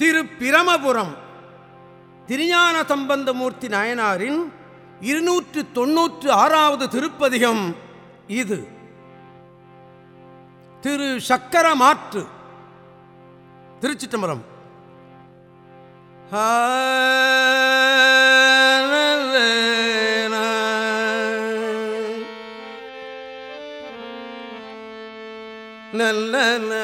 திரு பிரமபுரம் திருஞான சம்பந்தமூர்த்தி நாயனாரின் இருநூற்று தொன்னூற்று ஆறாவது திருப்பதிகம் இது. திரு சக்கர மாற்று. திருச்சிட்டம்பரம் நல்ல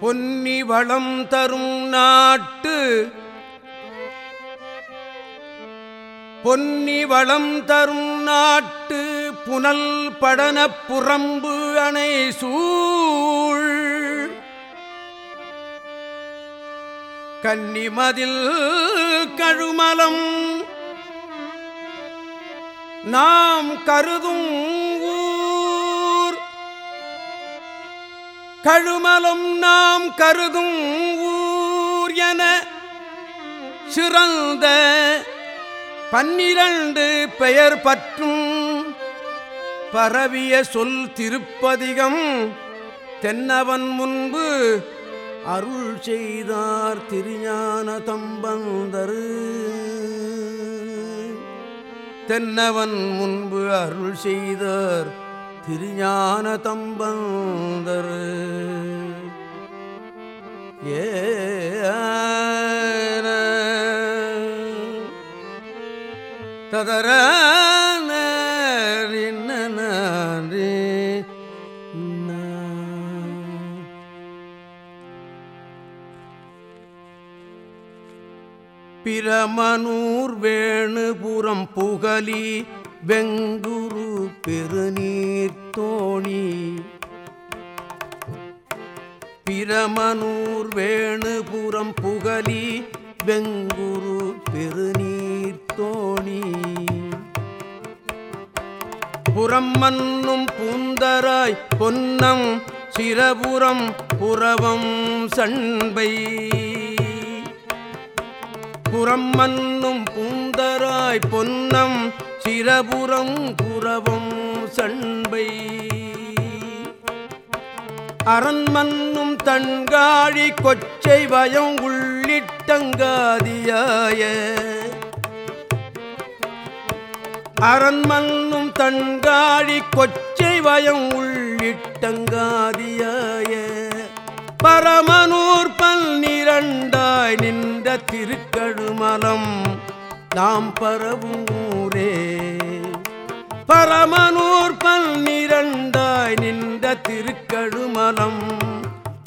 பொன்னி வளம் தரும் நாட்டு பொன்னி வளம் தரும் நாட்டு புனல் படன புறம்பு அணை சூ கன்னிமதில் கழுமலம். நாம் கருதும் ஊர். கழுமலம் நாம் கருதும் ஊர் என சிறந்த பன்னிரண்டு பெயர் பற்றும் பரவிய சொல் திருப்பதிகம் தென்னவன் முன்பு அருள் செய்தார் திருஞான தம்பந்தரு தென்னவன் முன்பு அருள் செய்தார் திருஞான தம்பந்தர் ஏ ததர பிரமனூர் வேணுபுறம் புகலி வெங்குரு பெருநீர் தோணி. பிரமனூர் வேணுபுறம் புகலி வெங்குரு பெருநீர் தோணி. புறம் மன்னும் பூந்தராய் பொன்னம் சிரபுரம் புறவம் சண்பை. புறம் மன்னும் பூந்தராய் பொன்னம் சிரபுரம் புறவம் சண்பை. அரண்மன்னும் தன்காழி கொச்சை வயம் உள்ளிட்டங்காதியாய. அரண்மன்னும் தன்காழி கொச்சை வயம் உள்ளிட்டங்காதியாய. பரமனூர் பன்னிரண்டாய் நின்ற திருக்கழுமலம் நாம் பரவும் ஊரே. பரமனூர் பன்னிரண்டாய் நின்ற திருக்கழுமலம்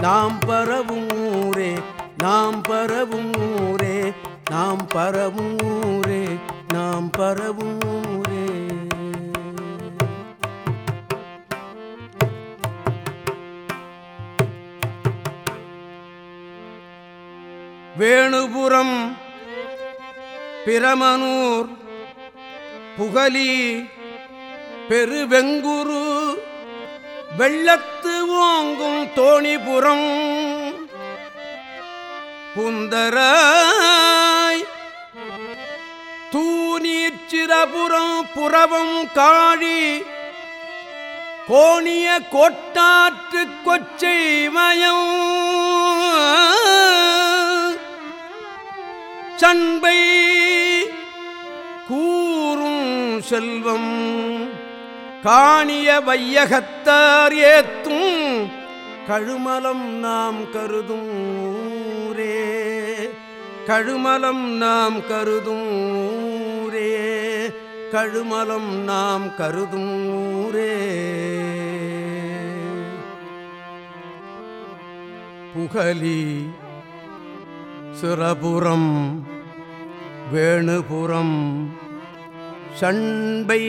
நாம் பரவும் ஊரே நாம் பரவும் ஊரே நாம் பரவும் ஊரே நாம் பரவும் ஊரே. வேணுபுரம் பிரமனூர் புகலி பெருவெங்குரு வெள்ளத்து ஓங்கும் தோணிபுரம் புந்தராய் தூநீர்ச்சிரபுரம் புறவம் காழி கோணிய கோட்டாற்று கொச்சை மயம். சண்பை கூறும் செல்வம் காணிய வையகத்தார் ஏத்தும் கழுமலம் நாம் கருதும் ஊரே. கழுமலம் நாம் கருதும் ஊரே. கழுமலம் நாம் கருதும் ஊரே. புகழி சிறபுரம் வேணுபுரம் சண்பை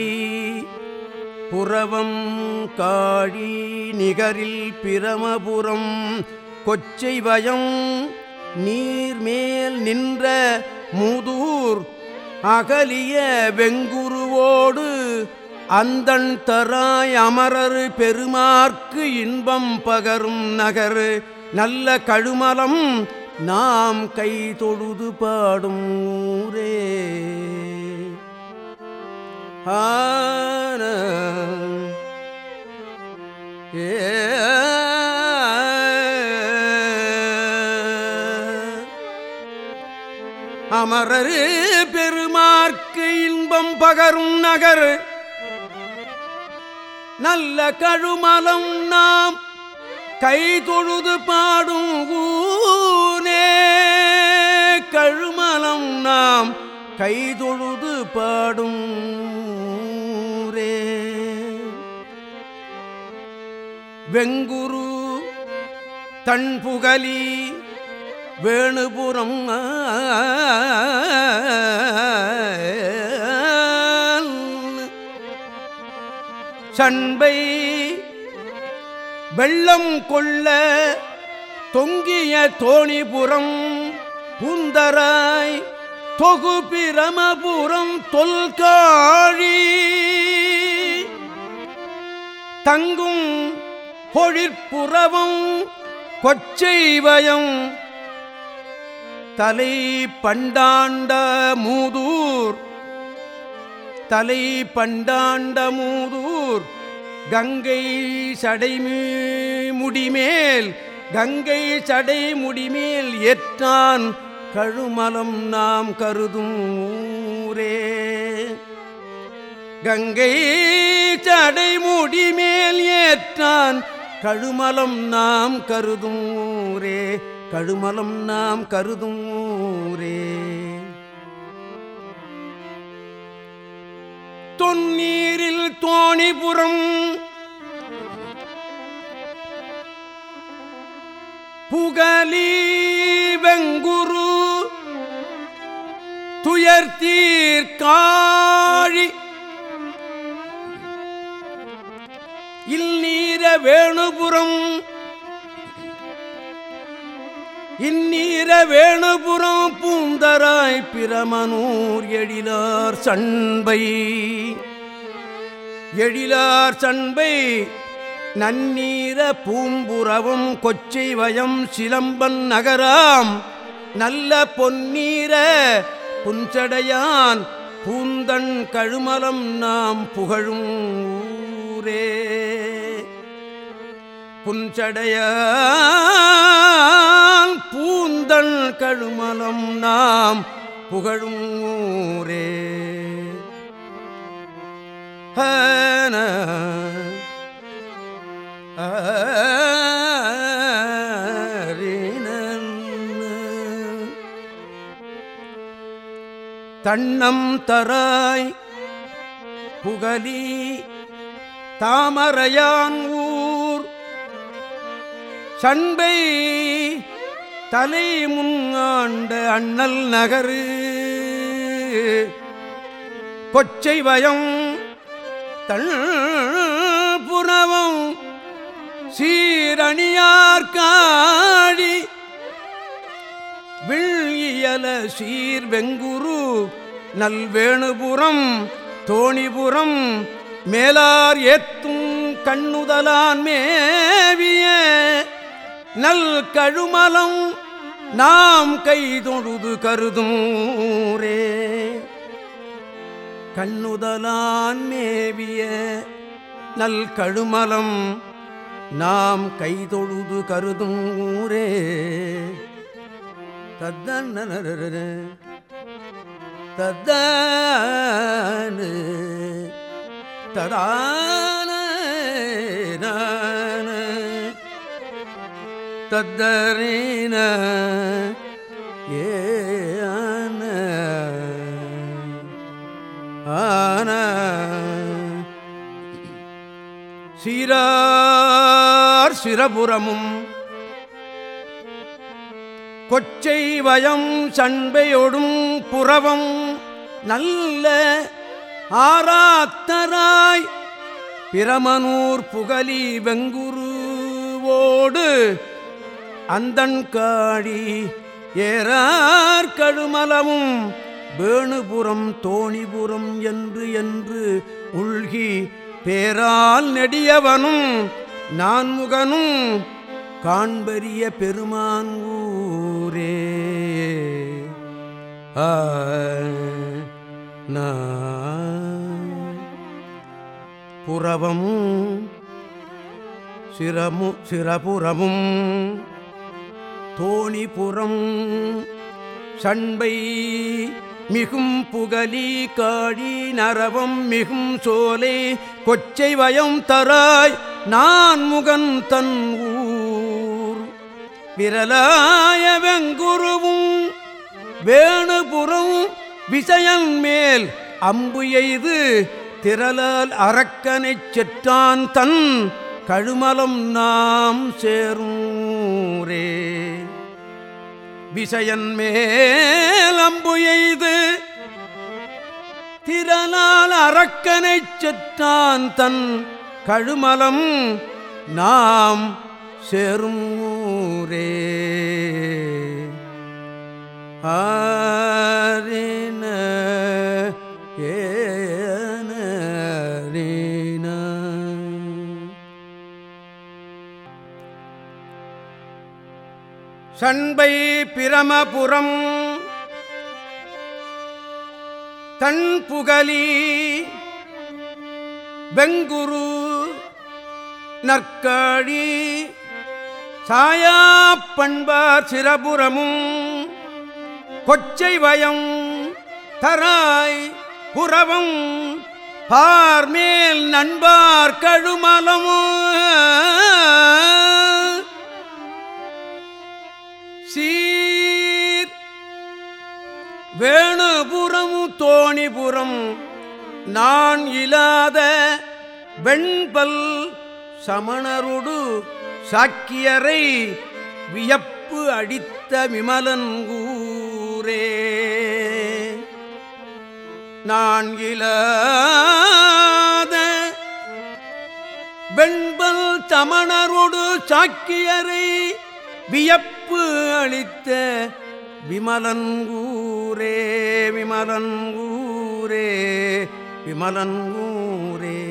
புறவம் காழி நிகரில் பிரமபுரம் கொச்சை வயம் நீர்மேல் நின்ற மூதூர் அகலிய வெங்குருவோடு அந்தன் தராய் அமரரு பெருமார்க்கு இன்பம் பகரும் நகர் நல்ல கழுமலம் நாம் கை தொழுது பாடும் ஊரே. ஆன ஏ அமரரு பெருமார்க்கு இன்பம் பகரும் நகர். நல்ல கழுமலம் நாம் கை தொழுது பாடும் ஊர் கழுமலம் நாம் கைதொழுது பாடும் ரே வெங்குரு தன்புகலி வேணுபுரம் சண்பை வெள்ளம் கொள்ள தொங்கிய தோணிபுரம் புந்தராய் தொகு பிரமபுரம் தொல்காழி. தங்கும் பொழிற்புறவும் கொச்சைவயம். தலை பண்டாண்ட மூதூர். தலை பண்டாண்ட மூதூர். கங்கை சடை முடிமேல். கங்கை சடை முடிமேல் ஏற்றான் கழுமலம் நாம் கருதும் ஊரே. கங்கை சடை மேல் ஏற்றான் கழுமலம் நாம் கருதும் ஊரே. கழுமலம் நாம் கருதும் ஊரே. தொன்னீரில் தோணிபுரம் புகலி வெங்குரு துயர்த்தீர்காழி இல்நீர வேணுபுரம் இந்நீர வேணுபுரம் பூந்தராய் பிரமனூர் எழிலார் சண்பை. எழிலார் சண்பை நன்னீர பூம்புறவும் கொச்சை வயம் சிலம்பன் நகராம். நல்ல பொன்னீர புஞ்சடையான் பூந்தன் கழுமலம் நாம் புகழும் ஊரே. புஞ்சடையான் பூந்தன் கழுமலம் நாம் புகழும் ஊரே. ஹன தன்னம் தராய். புகலி தாமரையான் ஊர். சண்பை தலை முன்னாண்ட அண்ணல் நகரு. கொச்சை வயம் தள் புறவம் சீரணியார்காடி விழியல சீர் வெங்குரு நல்வேணுபுரம் தோணிபுரம் மேலார் ஏத்தும் கண்ணுதலான் மேவிய நல் கழுமலம் நாம் கைதொழுது கருதூரே கண்ணுதலான் மேவிய நல் கழுமலம் நாம் கைதொழுது கருதூரே கருதும் தத்தன தத்தான ததான தத்தரீன ஏன. ஆன. சீரார் சிரபுரமும் கொச்சை வயம் சண்பையொடும் புறவம் நல்ல ஆராத்தராய் பிரமனூர் புகலி வெங்குருவோடு அந்தன் காடி ஏறார் கழுமலமும் வேணுபுரம் தோணிபுரம் என்று என்று உள்கி பேரால் நெடியவனும் நான்முகனும் காண்பரிய பெருமான் ஊர். ஊரே. ஆ புறவம் சிரமு சிரபுறமும் தோணிபுறம் சண்பை மிகும் புகலி காழி நரவம் மிகும் சோலை கொச்சை வயம் தராய் நான் முகன் தன் ஊர் விரலாய வெங்குருவும் வேணுபுறம் விசயன் மேல் அம்பு எய்து திரளால் அரக்கனை செற்றான் தன் கழுமலம் நாம் சேரூரே. விஷயன் மேல் அம்பு எய்து திரளால் அரக்கனை செற்றான் தன் கழுமலம் நாம் சேரும் ஆரின ஏன சண்பை பிரமபுரம் தன் புகலி வெங்குரு நற்காழி சாயா பண்பார் சிறபுறமும் கொச்சை வயம் தராய் புறவம் பார்மேல் நண்பார் கழுமலமும் சீர் வேணுபுறம் தோணிபுறம் நான் இல்லாத வெண்பல் சமணருடு சாக்கியரை வியப்பு அடித்த விமலன்கூரே. நான் வெண்பல் தமணரோடு சாக்கியரை வியப்பு அளித்த விமலன்கூரே விமலன்கூரே விமலன்கூரே.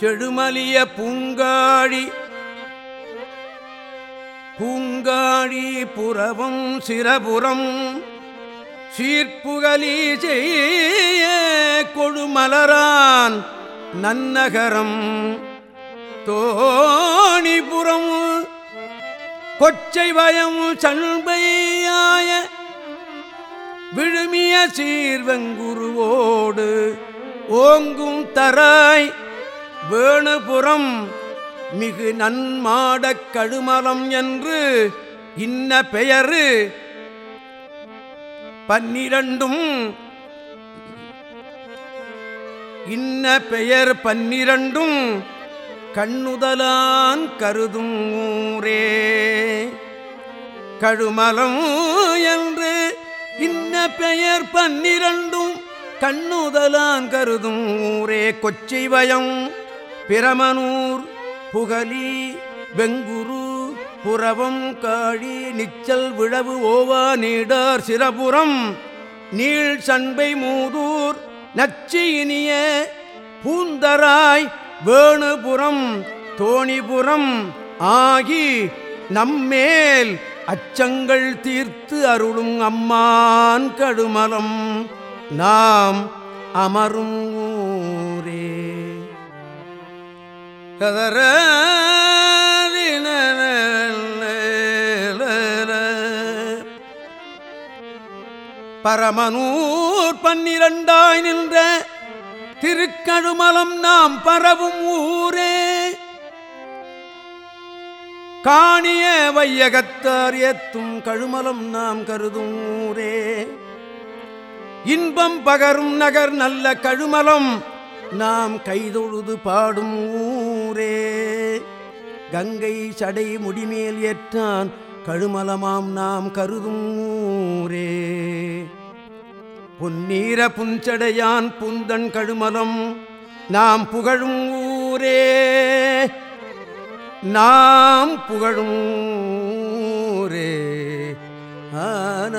செழுமலிய பூங்காழி பூங்காழி புறவும் சிறபுறம் சீர்ப்புகலி செய்ய கொழுமலரான் நன்னகரம். தோணிபுறம் கொச்சை பயம் சண்பையாய விழுமிய சீர்வங்குருவோடு ஓங்கும் தராய் வேணுபுறம் மிகு நன்மாடக் கழுமலம் என்று இன்ன பெயரு. பன்னிரண்டும் இன்ன பெயர் பன்னிரண்டும் கண்ணுதலான் கருதும் ஊரே. கழுமலம் என்று இன்ன பெயர் பன்னிரண்டும் கண்ணுதலான் கருதும் ஊரே. கொச்சை வயம் பிரமனூர் புகலி வெங்குரு புறவம் காழி நிச்சல் விழவு ஓவா நீடார் சிறபுறம் நீள் சண்பை மூதூர் நச்சு இனிய பூந்தராய் வேணுபுரம் தோணிபுரம் ஆகி நம்மேல் அச்சங்கள் தீர்த்து அருளும் அம்மான் கடுமலம். நாம் அமரும் கதற பரமனூர் பன்னிரண்டாய் நின்ற திருக்கழுமலம் நாம் பரவும் ஊரே. காணிய வையகத்தார் எத்தும் கழுமலம் நாம் கருதும் ஊரே. இன்பம் பகரும் நகர் நல்ல கழுமலம் நாம் கைதொழுது பாடும் ஊர் கங்கை சடை முடிமேல் ஏற்றான் கழுமலமாம் நாம் கருதும் ஊரே. பொன்னீர புஞ்சடையான் புந்தன் கழுமலம் நாம் புகழும் ஊரே. நாம் புகழும் ஊரே. ஆன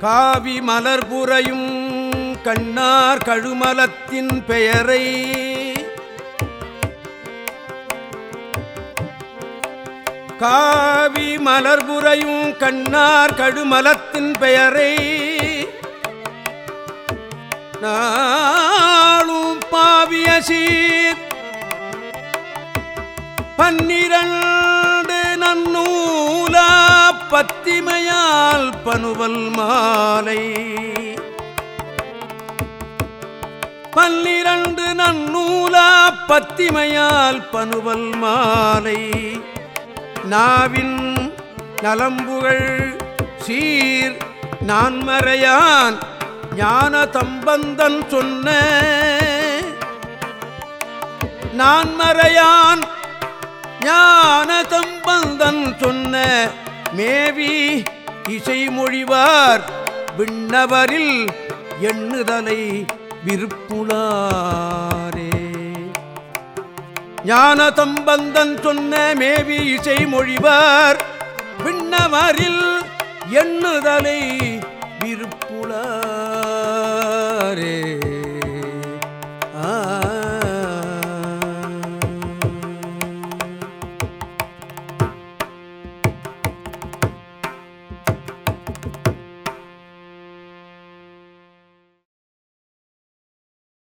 காவி மலர் புறையும் கண்ணார் கழுமலத்தின் பெயரை. காவி மலர்புறையும் கண்ணார் கழுமலத்தின் பெயரை. நாளும் பாவிய சீர் பன்னிரண்டு நன்னூலா பத்திமையால் பனுவல் மாலை. பன்னிரண்டு நன்னூலா பத்திமையால் பனுவல் மாலை. நாவின் நலம்புகள் சீர் நான்மறையான் ஞான தம்பந்தன் சொன்ன. நான்மறையான் ஞான தம்பந்தன் சொன்ன. மேவி இசைமொழிவார் விண்ணவரில் எண்ணுதலை விருப்புளாரே ஞான தம்பந்தன் சொன்ன மேவி இசை மொழிவார் விண்ணவரில் எண்ணுதலை விருப்புளாரே